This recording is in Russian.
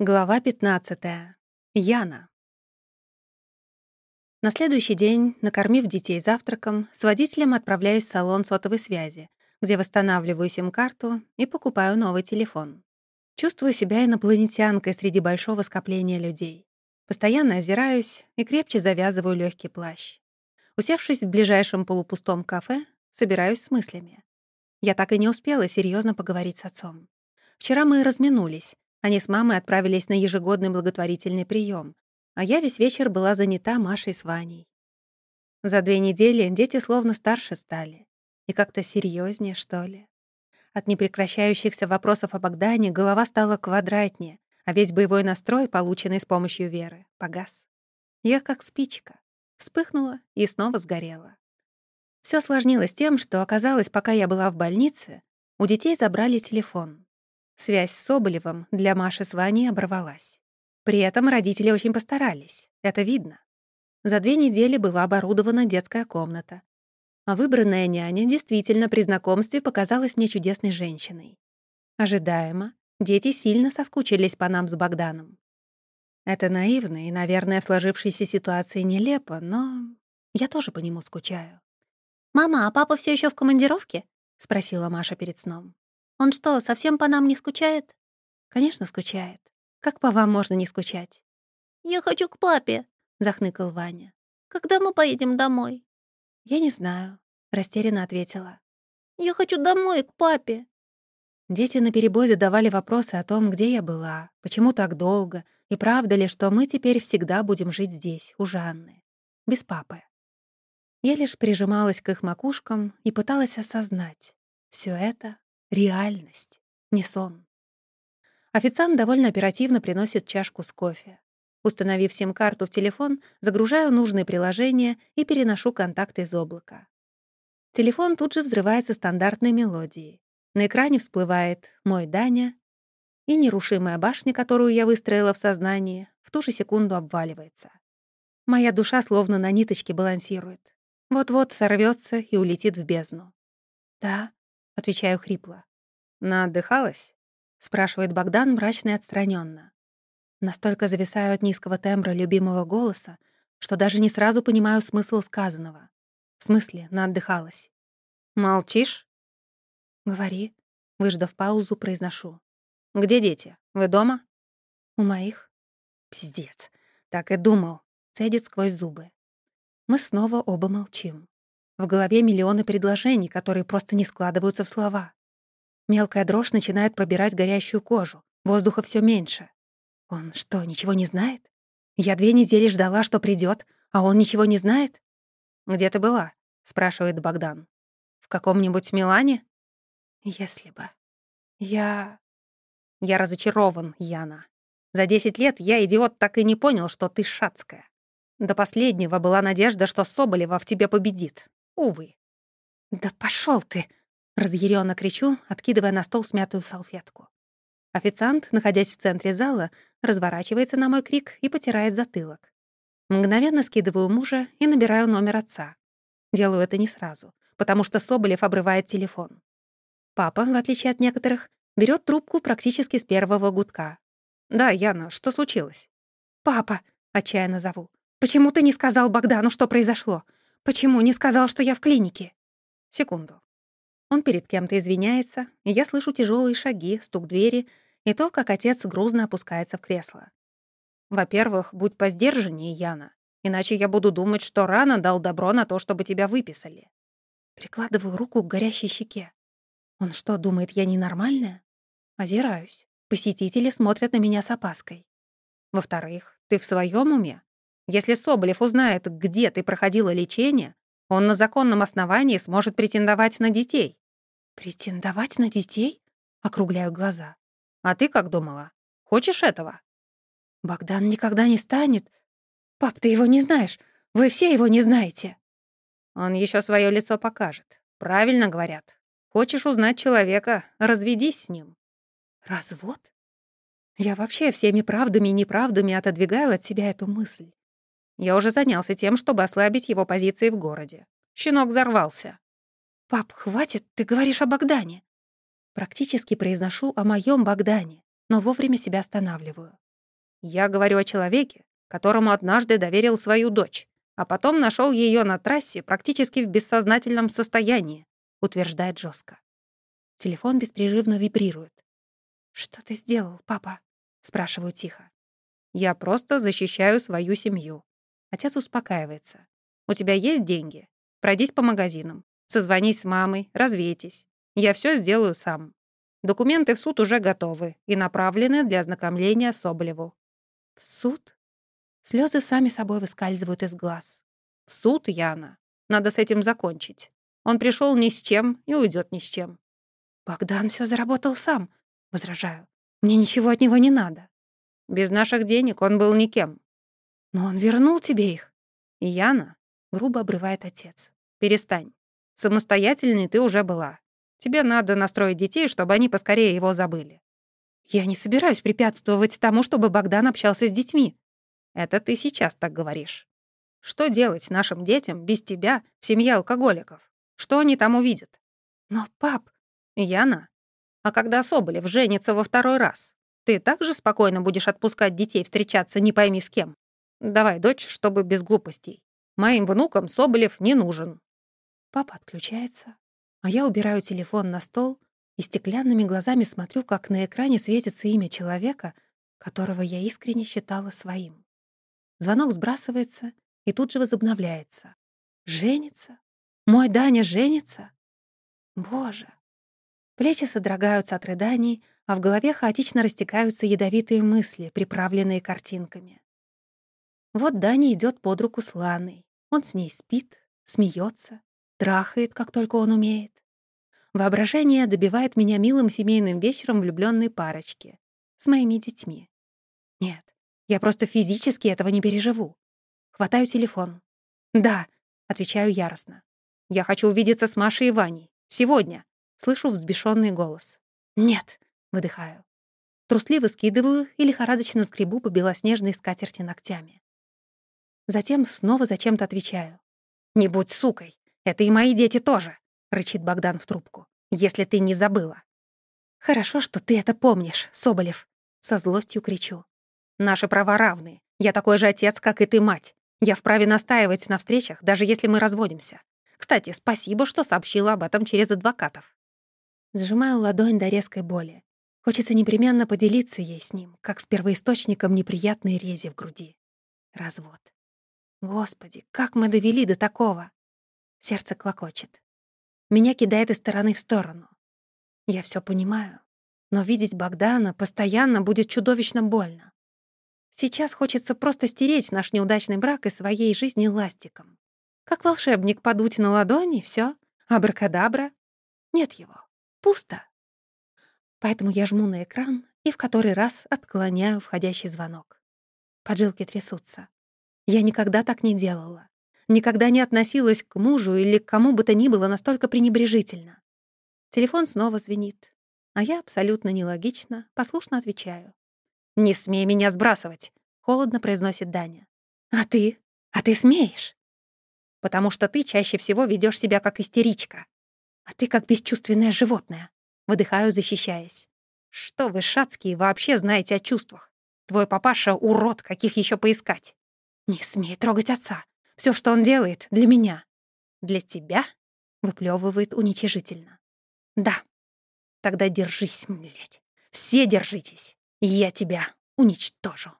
Глава 15. Яна. На следующий день, накормив детей завтраком, с водителем отправляюсь в салон сотовой связи, где восстанавливаю сим-карту и покупаю новый телефон. Чувствую себя инопланетянкой среди большого скопления людей. Постоянно озираюсь и крепче завязываю легкий плащ. Усевшись в ближайшем полупустом кафе, собираюсь с мыслями. Я так и не успела серьезно поговорить с отцом. Вчера мы разминулись, они с мамой отправились на ежегодный благотворительный прием, а я весь вечер была занята Машей с Ваней. За две недели дети словно старше стали. И как-то серьезнее, что ли. От непрекращающихся вопросов о Богдане голова стала квадратнее, а весь боевой настрой, полученный с помощью Веры, погас. Я как спичка. Вспыхнула и снова сгорела. Все сложнилось тем, что оказалось, пока я была в больнице, у детей забрали телефон. Связь с Соболевым для Маши с Ваней оборвалась. При этом родители очень постарались, это видно. За две недели была оборудована детская комната. А выбранная няня действительно при знакомстве показалась мне чудесной женщиной. Ожидаемо, дети сильно соскучились по нам с Богданом. Это наивно и, наверное, в сложившейся ситуации нелепо, но я тоже по нему скучаю. «Мама, а папа все еще в командировке?» — спросила Маша перед сном. Он что, совсем по нам не скучает? Конечно, скучает. Как по вам можно не скучать? Я хочу к папе, захныкал Ваня. Когда мы поедем домой? Я не знаю, растерянно ответила. Я хочу домой, к папе. Дети наперебой задавали вопросы о том, где я была, почему так долго, и правда ли, что мы теперь всегда будем жить здесь, у Жанны, без папы. Я лишь прижималась к их макушкам и пыталась осознать. все это Реальность, не сон. Официант довольно оперативно приносит чашку с кофе. Установив сим-карту в телефон, загружаю нужные приложения и переношу контакты из облака. Телефон тут же взрывается стандартной мелодией. На экране всплывает «Мой Даня», и нерушимая башня, которую я выстроила в сознании, в ту же секунду обваливается. Моя душа словно на ниточке балансирует. Вот-вот сорвется и улетит в бездну. «Да», отвечаю хрипло. «Наотдыхалась?» — спрашивает Богдан мрачно и отстраненно. Настолько зависаю от низкого тембра любимого голоса, что даже не сразу понимаю смысл сказанного. В смысле, наотдыхалась. «Молчишь?» «Говори», — выждав паузу, произношу. «Где дети? Вы дома?» «У моих». «Пиздец. Так и думал», — цедит сквозь зубы. Мы снова оба молчим. В голове миллионы предложений, которые просто не складываются в слова. Мелкая дрожь начинает пробирать горящую кожу. Воздуха все меньше. Он что, ничего не знает? Я две недели ждала, что придет, а он ничего не знает? «Где ты была?» — спрашивает Богдан. «В каком-нибудь Милане?» «Если бы. Я...» «Я разочарован, Яна. За десять лет я, идиот, так и не понял, что ты шацкая. До последнего была надежда, что Соболева в тебе победит. Увы. «Да пошел ты!» — разъяренно кричу, откидывая на стол смятую салфетку. Официант, находясь в центре зала, разворачивается на мой крик и потирает затылок. Мгновенно скидываю мужа и набираю номер отца. Делаю это не сразу, потому что Соболев обрывает телефон. Папа, в отличие от некоторых, берет трубку практически с первого гудка. «Да, Яна, что случилось?» «Папа!» — отчаянно зову. «Почему ты не сказал Богдану, что произошло? Почему не сказал, что я в клинике? Секунду. Он перед кем-то извиняется, и я слышу тяжелые шаги, стук двери и то, как отец грузно опускается в кресло. Во-первых, будь поздержаннее, Яна, иначе я буду думать, что рано дал добро на то, чтобы тебя выписали. Прикладываю руку к горящей щеке. Он что, думает, я ненормальная? Озираюсь. Посетители смотрят на меня с опаской. Во-вторых, ты в своем уме? Если Соболев узнает, где ты проходила лечение, он на законном основании сможет претендовать на детей». «Претендовать на детей?» — округляю глаза. «А ты как думала? Хочешь этого?» «Богдан никогда не станет. Пап, ты его не знаешь. Вы все его не знаете». «Он еще свое лицо покажет. Правильно говорят. Хочешь узнать человека, разведись с ним». «Развод?» Я вообще всеми правдами и неправдами отодвигаю от себя эту мысль. Я уже занялся тем, чтобы ослабить его позиции в городе. Щенок взорвался. «Пап, хватит, ты говоришь о Богдане». Практически произношу о моем Богдане, но вовремя себя останавливаю. Я говорю о человеке, которому однажды доверил свою дочь, а потом нашел ее на трассе практически в бессознательном состоянии, утверждает жестко. Телефон беспрерывно вибрирует. «Что ты сделал, папа?» — спрашиваю тихо. «Я просто защищаю свою семью». Отец успокаивается. «У тебя есть деньги? Пройдись по магазинам. Созвонись с мамой, развейтесь. Я все сделаю сам. Документы в суд уже готовы и направлены для ознакомления Соболеву. В суд? Слезы сами собой выскальзывают из глаз. В суд, Яна. Надо с этим закончить. Он пришел ни с чем и уйдет ни с чем. Богдан все заработал сам, возражаю. Мне ничего от него не надо. Без наших денег он был никем. Но он вернул тебе их. Яна, грубо обрывает отец. Перестань. Самостоятельной ты уже была. Тебе надо настроить детей, чтобы они поскорее его забыли. Я не собираюсь препятствовать тому, чтобы Богдан общался с детьми. Это ты сейчас так говоришь. Что делать нашим детям без тебя в семье алкоголиков? Что они там увидят? Но, пап... Яна, а когда Соболев женится во второй раз, ты также спокойно будешь отпускать детей встречаться не пойми с кем? Давай, дочь, чтобы без глупостей. Моим внукам Соболев не нужен. Папа отключается, а я убираю телефон на стол и стеклянными глазами смотрю, как на экране светится имя человека, которого я искренне считала своим. Звонок сбрасывается и тут же возобновляется. Женится? Мой Даня женится? Боже! Плечи содрогаются от рыданий, а в голове хаотично растекаются ядовитые мысли, приправленные картинками. Вот Даня идет под руку с Ланой. Он с ней спит, смеется, трахает, как только он умеет. Воображение добивает меня милым семейным вечером влюбленной парочки с моими детьми. Нет, я просто физически этого не переживу. Хватаю телефон. «Да», — отвечаю яростно. «Я хочу увидеться с Машей и Ваней. Сегодня», — слышу взбешенный голос. «Нет», — выдыхаю. Трусливо скидываю и лихорадочно скребу по белоснежной скатерти ногтями. Затем снова зачем-то отвечаю. «Не будь сукой. Это и мои дети тоже», — рычит Богдан в трубку. «Если ты не забыла». «Хорошо, что ты это помнишь, Соболев», — со злостью кричу. «Наши права равны. Я такой же отец, как и ты, мать. Я вправе настаивать на встречах, даже если мы разводимся. Кстати, спасибо, что сообщила об этом через адвокатов». Сжимаю ладонь до резкой боли. Хочется непременно поделиться ей с ним, как с первоисточником неприятной рези в груди. Развод. Господи, как мы довели до такого? Сердце клокочет. Меня кидает из стороны в сторону. Я все понимаю, но видеть Богдана постоянно будет чудовищно больно. Сейчас хочется просто стереть наш неудачный брак из своей жизни ластиком. Как волшебник подуть на ладони, все, абракадабра. Нет его. Пусто. Поэтому я жму на экран и в который раз отклоняю входящий звонок. Поджилки трясутся. Я никогда так не делала никогда не относилась к мужу или к кому бы то ни было настолько пренебрежительно. Телефон снова звенит, а я абсолютно нелогично, послушно отвечаю. «Не смей меня сбрасывать», — холодно произносит Даня. «А ты? А ты смеешь?» «Потому что ты чаще всего ведешь себя как истеричка. А ты как бесчувственное животное», — выдыхаю, защищаясь. «Что вы, шацкие, вообще знаете о чувствах? Твой папаша — урод, каких еще поискать». «Не смей трогать отца. Все, что он делает, для меня. Для тебя?» — выплевывает уничижительно. «Да. Тогда держись, блядь. Все держитесь. Я тебя уничтожу».